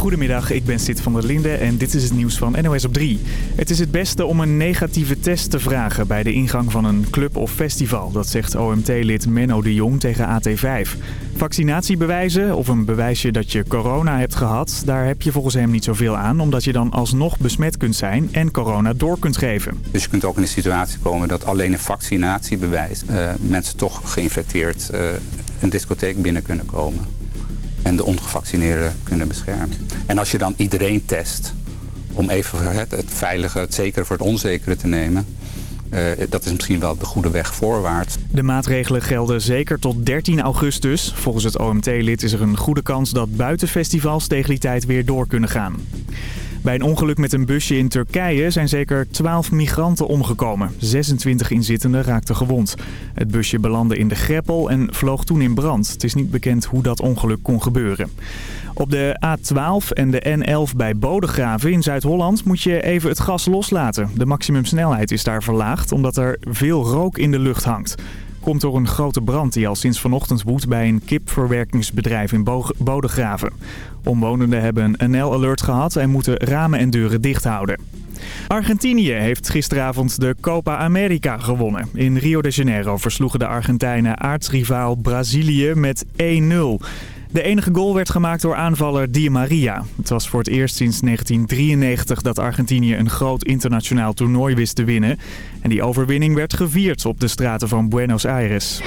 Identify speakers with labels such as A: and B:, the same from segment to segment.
A: Goedemiddag, ik ben Sid van der Linde en dit is het nieuws van NOS op 3. Het is het beste om een negatieve test te vragen bij de ingang van een club of festival. Dat zegt OMT-lid Menno de Jong tegen AT5. Vaccinatiebewijzen of een bewijsje dat je corona hebt gehad... daar heb je volgens hem niet zoveel aan... omdat je dan alsnog besmet kunt zijn en corona door kunt geven.
B: Dus je kunt ook in de situatie komen dat alleen een vaccinatiebewijs... Uh, mensen toch geïnfecteerd uh, een discotheek binnen kunnen komen en de ongevaccineerden kunnen beschermen. En als je dan iedereen test om even het, het veilige, het zekere voor het onzekere te nemen... Uh, dat is misschien wel de goede weg voorwaarts.
A: De maatregelen gelden zeker tot 13 augustus. Volgens het OMT-lid is er een goede kans dat buitenfestivals tegen die tijd weer door kunnen gaan. Bij een ongeluk met een busje in Turkije zijn zeker 12 migranten omgekomen. 26 inzittenden raakten gewond. Het busje belandde in de greppel en vloog toen in brand. Het is niet bekend hoe dat ongeluk kon gebeuren. Op de A12 en de N11 bij Bodegraven in Zuid-Holland moet je even het gas loslaten. De maximumsnelheid is daar verlaagd omdat er veel rook in de lucht hangt komt door een grote brand die al sinds vanochtend woedt bij een kipverwerkingsbedrijf in Bodegraven. Omwonenden hebben een NL-alert gehad en moeten ramen en deuren dicht houden. Argentinië heeft gisteravond de Copa America gewonnen. In Rio de Janeiro versloegen de Argentijnen aartsrivaal Brazilië met 1-0. De enige goal werd gemaakt door aanvaller Di Maria. Het was voor het eerst sinds 1993 dat Argentinië een groot internationaal toernooi wist te winnen. En die overwinning werd gevierd op de straten van Buenos Aires.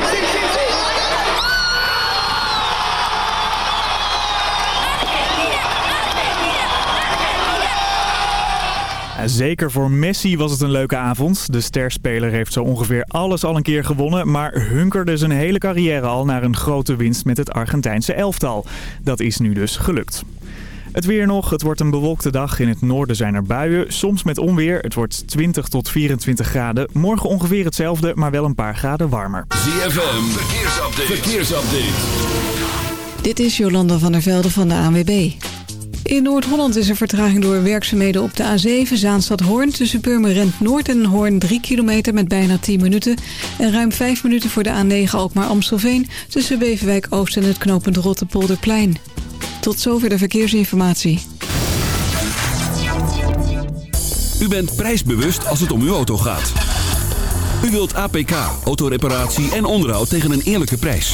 A: Zeker voor Messi was het een leuke avond. De sterspeler heeft zo ongeveer alles al een keer gewonnen... maar hunkerde zijn hele carrière al naar een grote winst met het Argentijnse elftal. Dat is nu dus gelukt. Het weer nog. Het wordt een bewolkte dag. In het noorden zijn er buien. Soms met onweer. Het wordt 20 tot 24 graden. Morgen ongeveer hetzelfde, maar wel een paar graden warmer.
C: ZFM. Verkeersupdate. Verkeersupdate.
D: Dit is Jolanda van der Velde van de ANWB. In Noord-Holland is er vertraging door werkzaamheden op de A7 Zaanstad-Hoorn... tussen Purmerend Noord en Hoorn 3 kilometer met bijna 10 minuten... en ruim 5 minuten voor de A9 Alkmaar-Amstelveen... tussen Beverwijk Oost en het knooppunt Rotterpolderplein. Tot zover de verkeersinformatie.
C: U bent prijsbewust als het om uw auto gaat. U wilt APK, autoreparatie en onderhoud tegen een eerlijke prijs.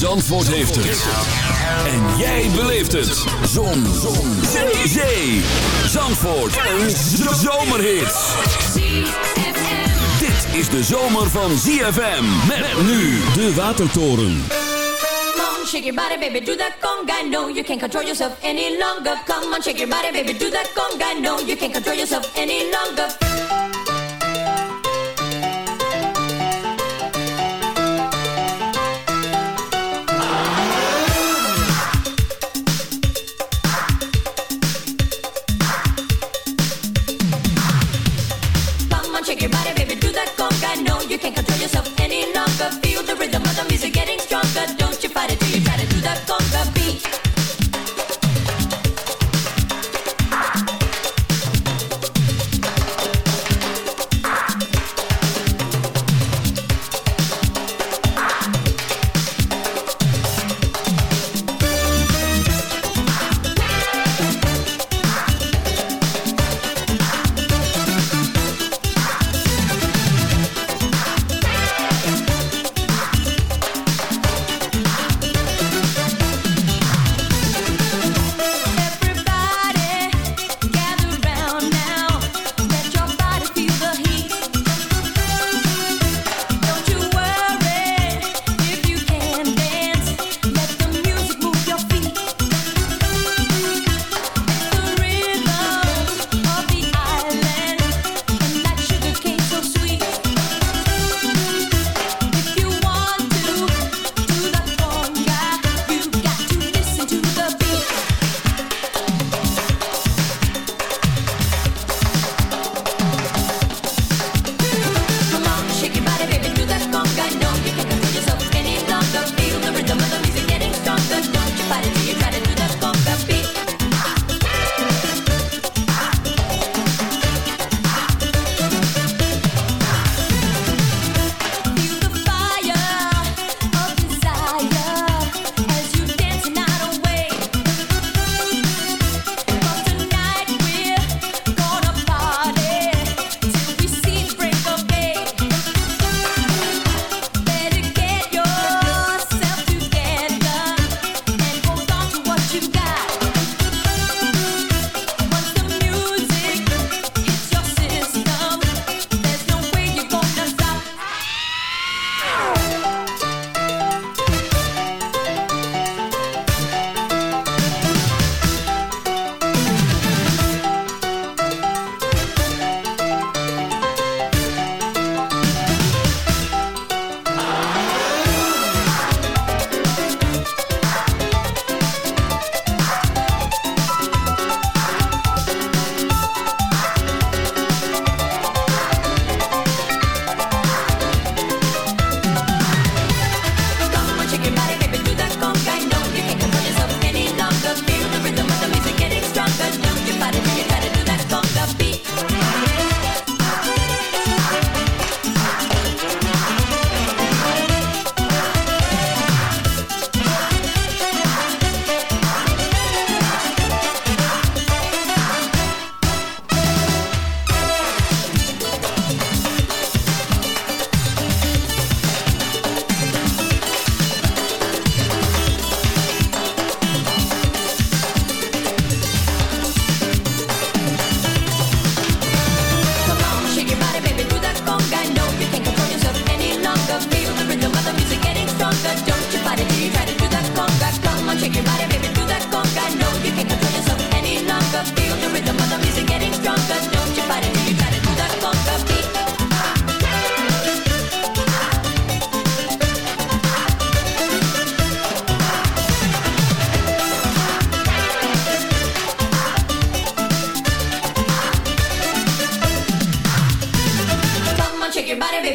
C: Zandvoort heeft het. En jij beleeft het. Zon. Zon. Zee. Zandvoort. Een zomerhit. Dit is de zomer van ZFM. Met nu de Watertoren.
E: shake your shake your body, baby, do that conga. No, you control yourself any longer.
F: I don't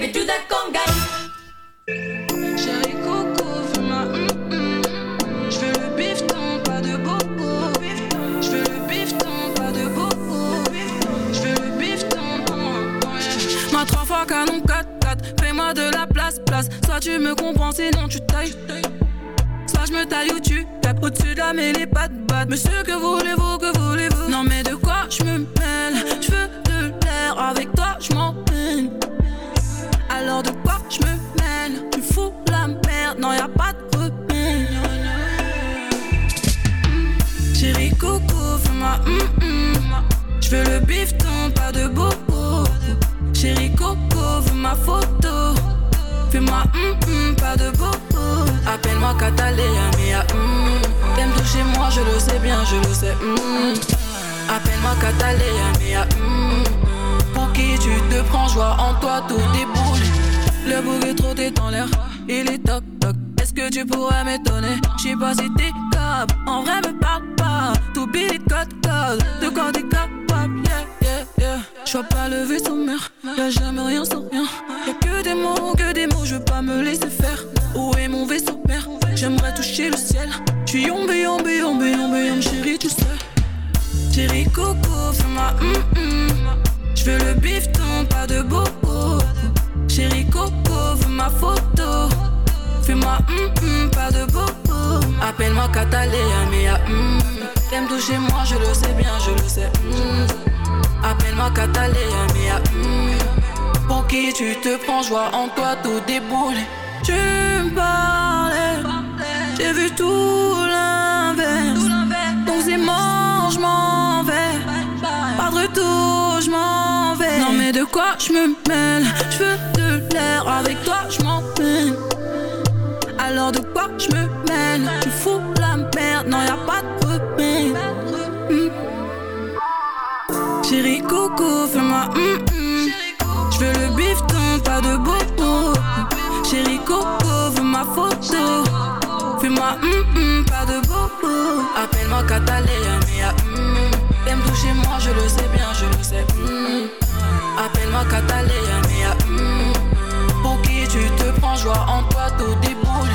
F: baby, do that conga.
G: Chérie Coco, fais-moi hum hum. Je veux le bifton, pas de bobo. Je veux le bifton, pas de bobo. Je veux le bifton. Ma trois fois canon 4-4. Fais-moi de la place, place. Soit tu me comprends, sinon tu tailles. Soit je me taille ou tu tapes au-dessus de la mêlée, pas de batte. Monsieur, que voulez-vous, que voulez-vous? Non, mais de quoi je me mêle? Je veux de l'air, avec toi je m'en. Alors de quoi je me mêle? Tu fous la merde, non y'a pas de repère Mm. Chérie Coco, fais-moi hum hum Je veux le bifton, pas de bobo Chérie Coco, veux ma photo. Fais-moi hum hum, pas de bobo Appelle-moi Catalina, mia hum T'aimes toucher moi, je le sais bien, je le sais Appelle-moi Catalina, mia hum pour qui tu te prends, joie en toi, tout déboule. Le bouc est dans l'air, il est toc toc. Est-ce que tu pourrais m'étonner? J'sais pas si t'es capable, en vrai me parle pas. Tout billet code code, de quoi t'es capable, yeah, yeah, yeah. J'vois pas le vaisseau mère, y'a jamais rien sans rien. Y'a que des mots, que des mots, je pas me laisser faire. Où est mon vaisseau mère? J'aimerais toucher le ciel. J'suis yombe, yombe, yombe, yombe, yombe, chérie, tu sais. Chérie Coco, fais-moi hum hum. Je veux le bifton, pas de bobo. Chérie Coco, veux ma photo. Fais-moi hum pas de bobo. Appelle-moi Catalina, mea hum. T'aimes toucher moi, je le sais bien, je le sais. Appelle-moi Catalina, mea hum. Pour qui tu te prends, joie en toi, tout déboule. Tu me parlais, j'ai vu tout l'inverse. Donc c'est mort, je m'en vais. Pas de retour, je m'en vais. Non mais de quoi je me mêle? Je veux avec toi je m'en peine. Alors de quoi je me mêle Tu fous la merde, non y'a pas de repère. Hmm. Chérie Coco, fais-moi hum hum. Je veux le bifton, pas de bobo. Chérie Coco, veux ma photo. Fais-moi hum hum, pas de bobo. Appelle-moi Catalina, mea hum. T'aimes toucher moi, je le sais bien, je le sais. hum. Appelle-moi Catalina, mea tu te prends, joie en toi, tout déboule.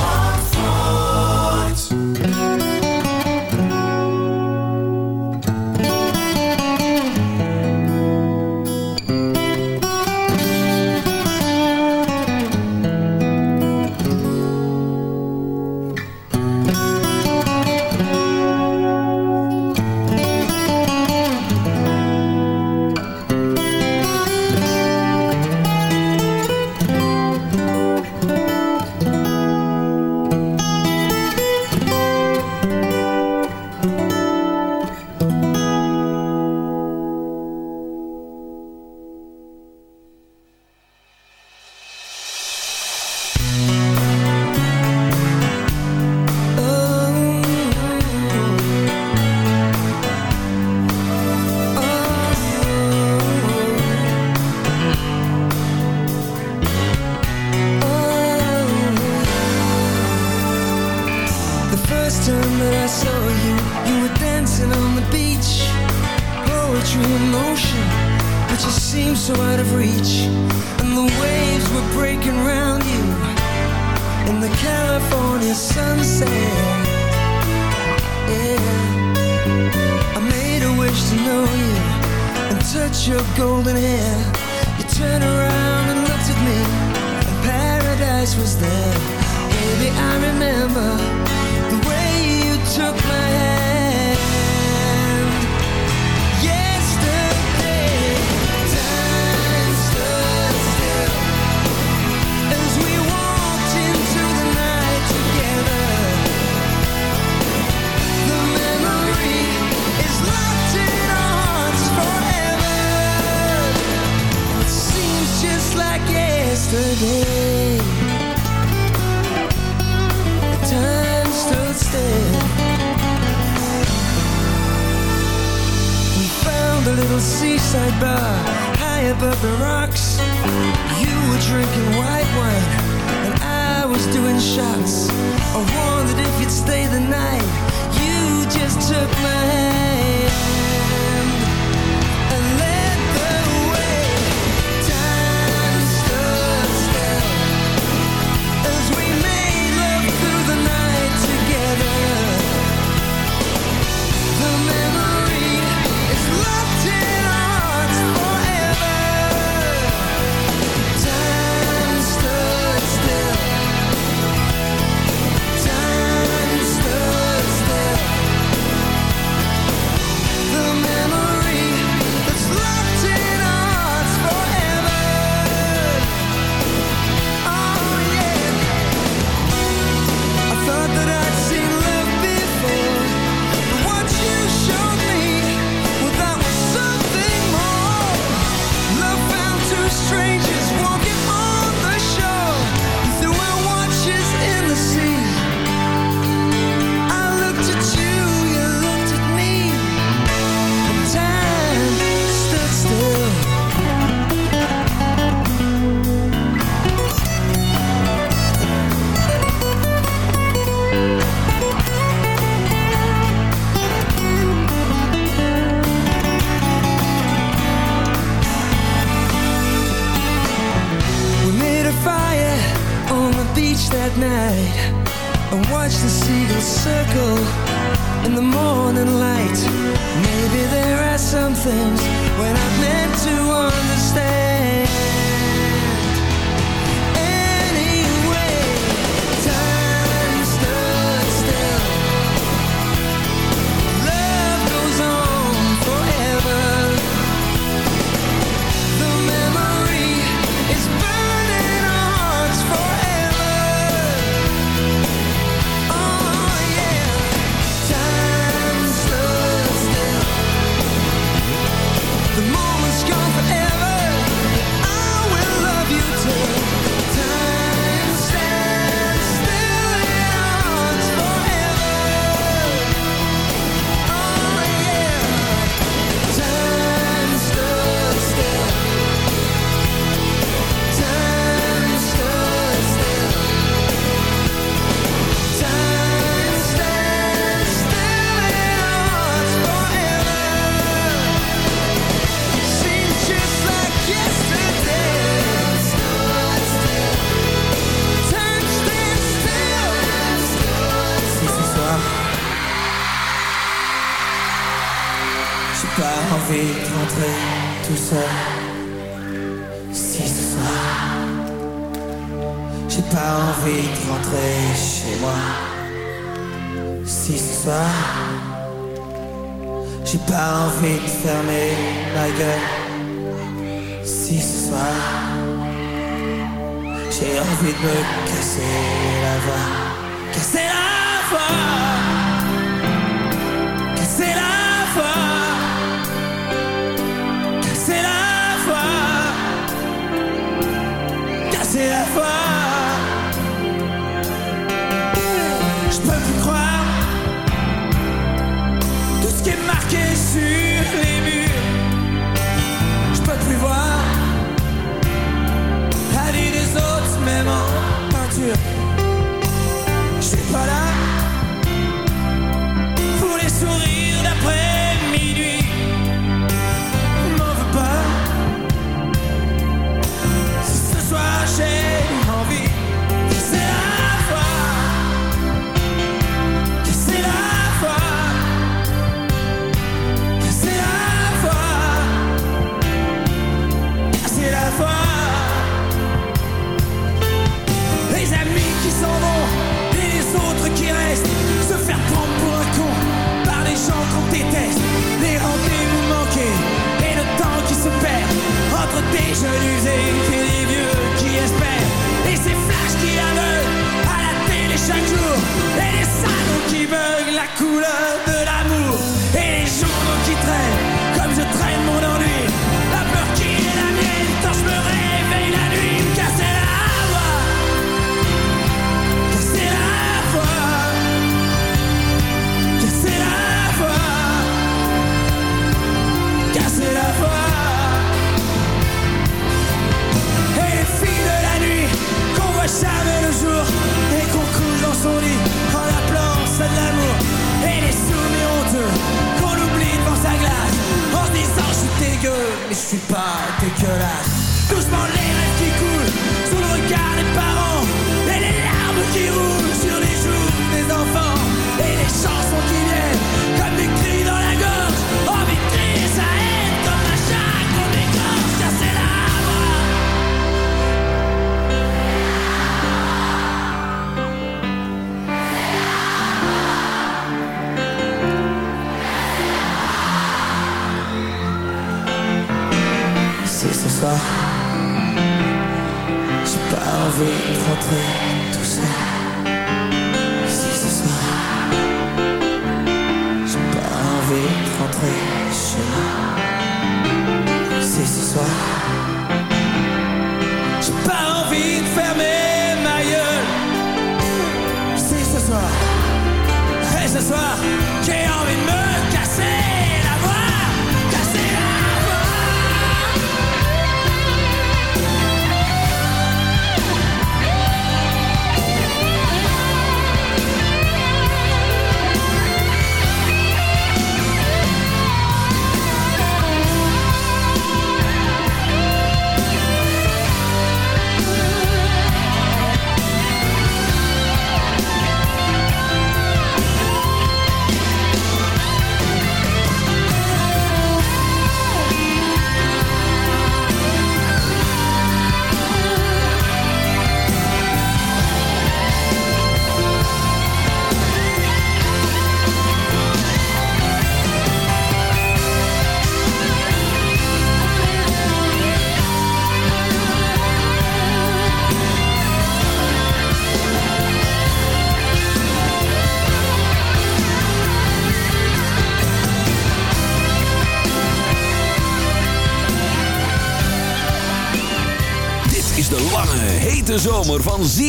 H: the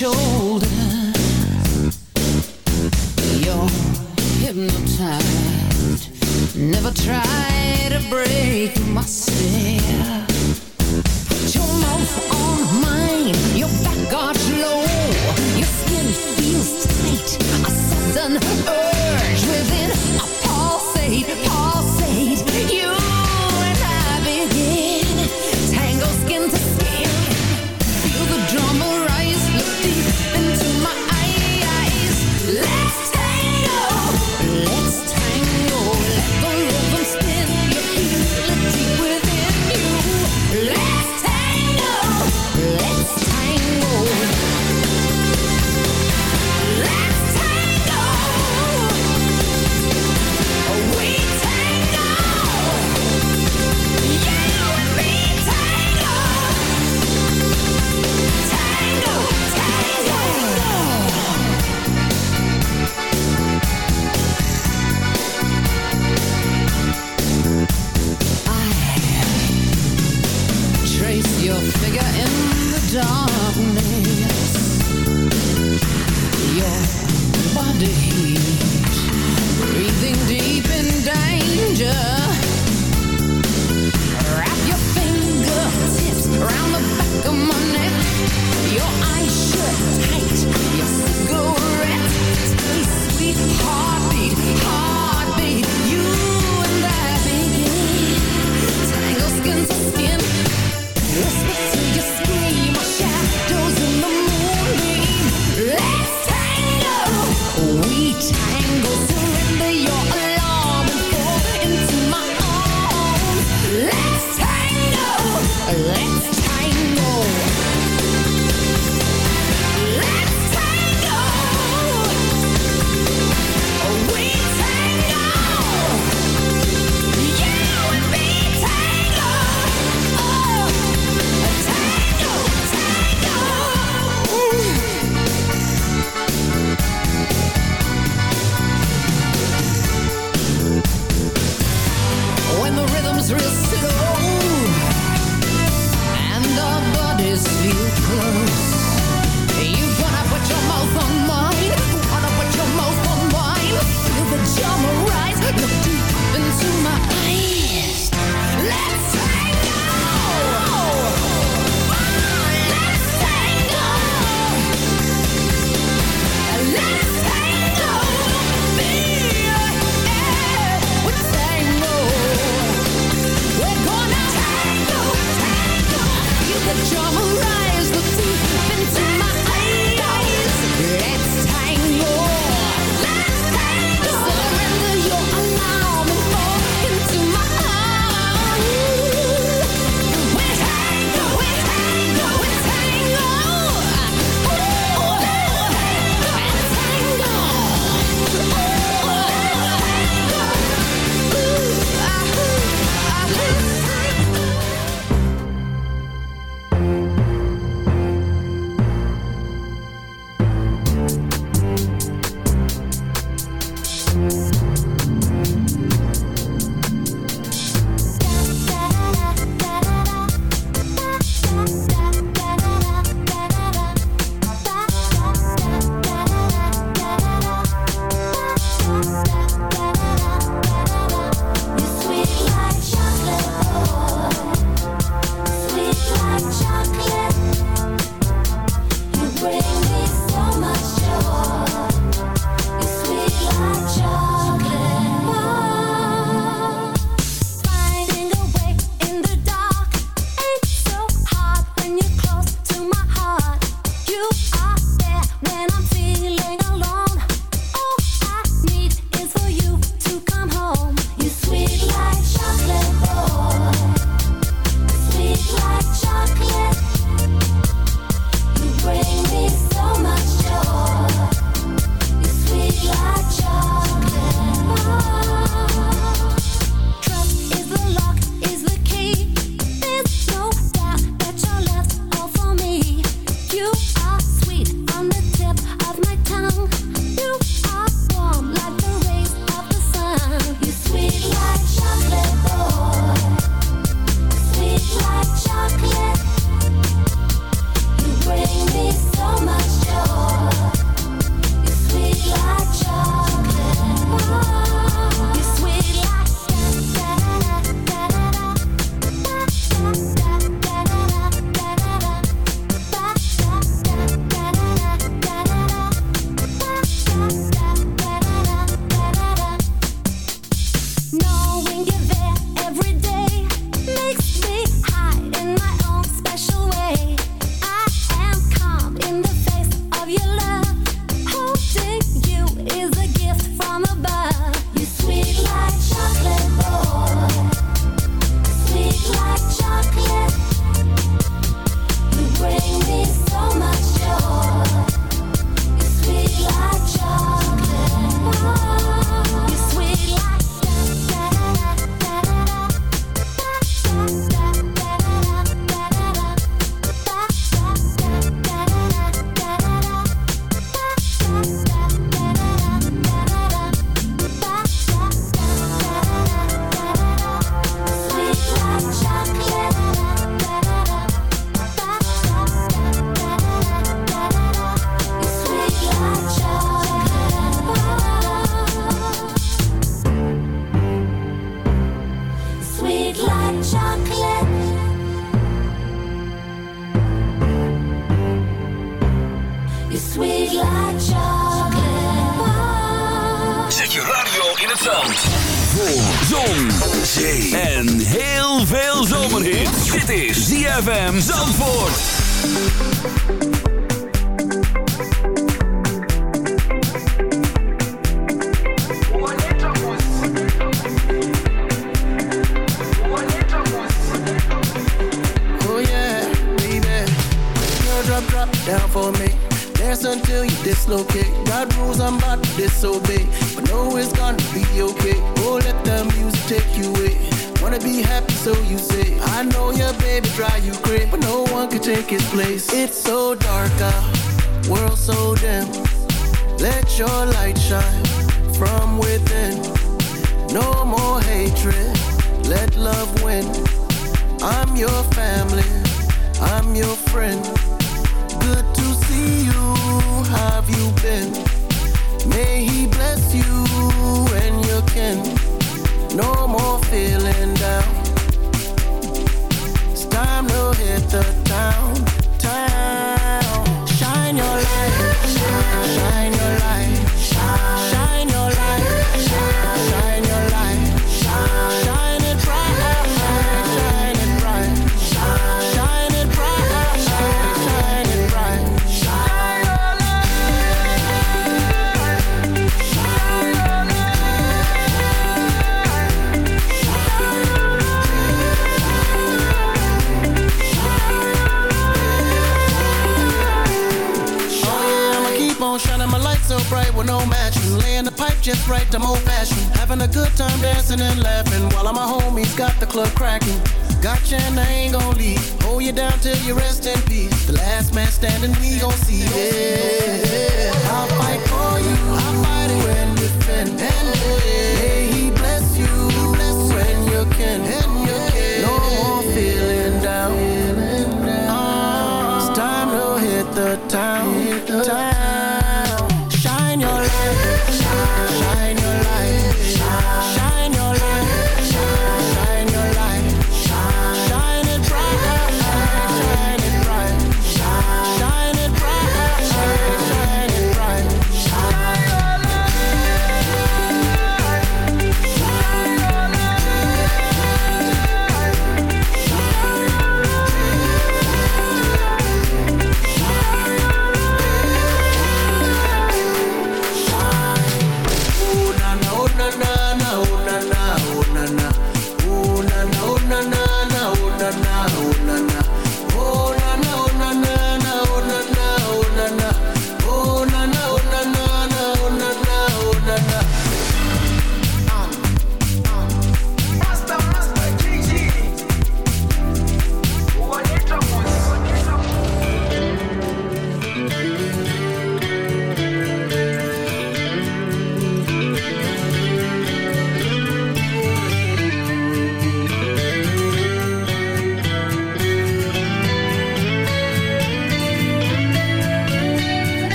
I: shoulders You're hypnotized. Never try to break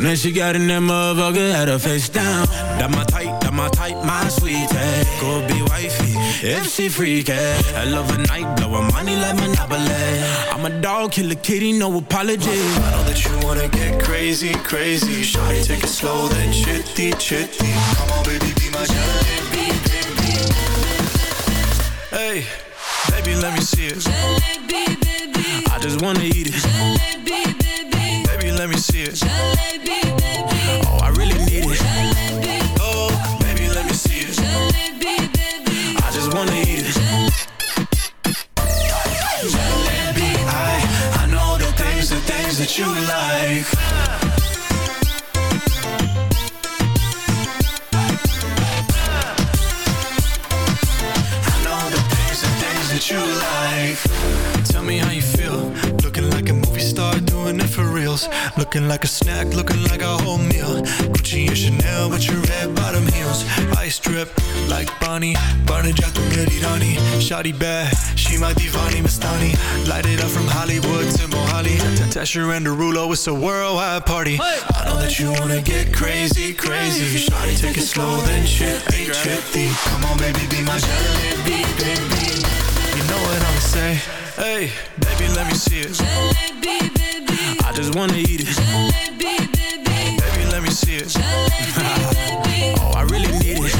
J: And
K: then she got in that motherfucker, had her face down. That my type, that my type, my sweetie. Go be wifey, if she freaky. I love a night, blowin' money like Monopoly. I'm a dog, kill a kitty, no apology.
L: I know that you wanna get crazy, crazy. Shawty, take it slow, then chitty, chitty. Come on, baby, be my jelly.
K: Hey, baby, let me see it. i
L: know the things that you like. Tell me how you feel. Looking like a movie star doing it for reals. Looking like a snack, looking like a whole meal. Gucci and Chanel with your red bottom strip like Bonnie. Burning jack to Mirirani Shawty bear, she my divani Mastani Light it up from Hollywood to Mohali. Tesher and Derulo, it's a worldwide party. Hey. I know that you wanna get crazy, crazy. Shawty take it slow then chip, ain't chip Come on baby, be my jalebi, baby You know what I'ma say. Hey, baby let me see it. Jalebi, baby I just wanna eat it. Jalebi, baby Baby let me see it. Jalebi, baby
M: Oh I
N: really need it.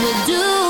N: We do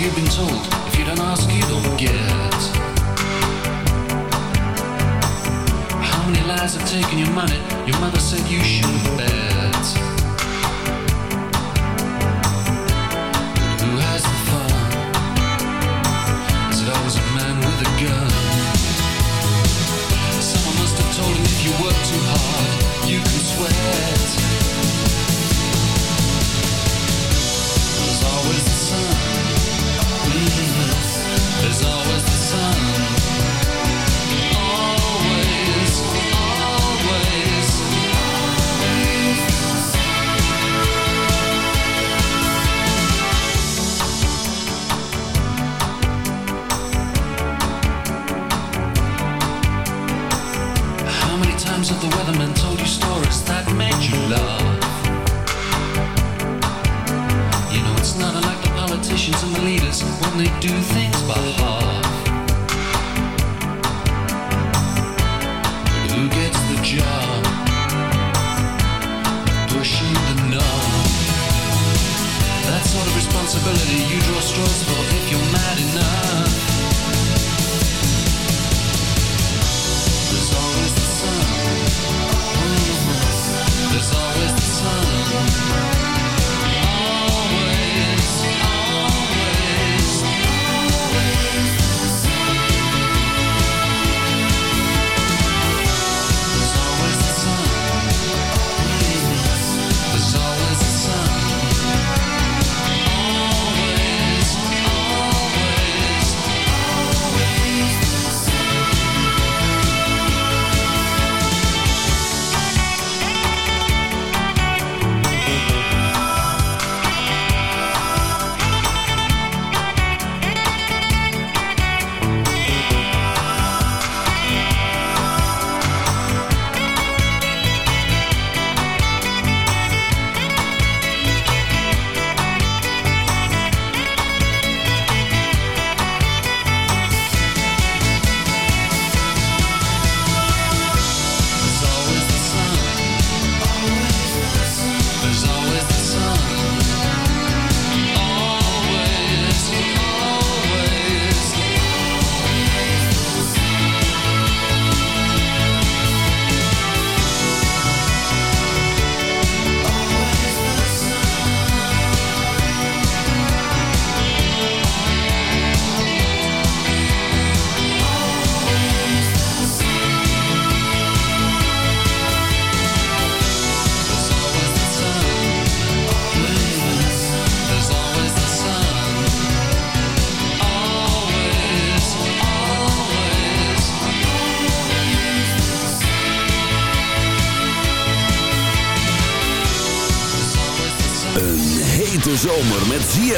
O: you've been told. If you don't ask, you don't get. How many lies have taken your money? Your mother said you should bet.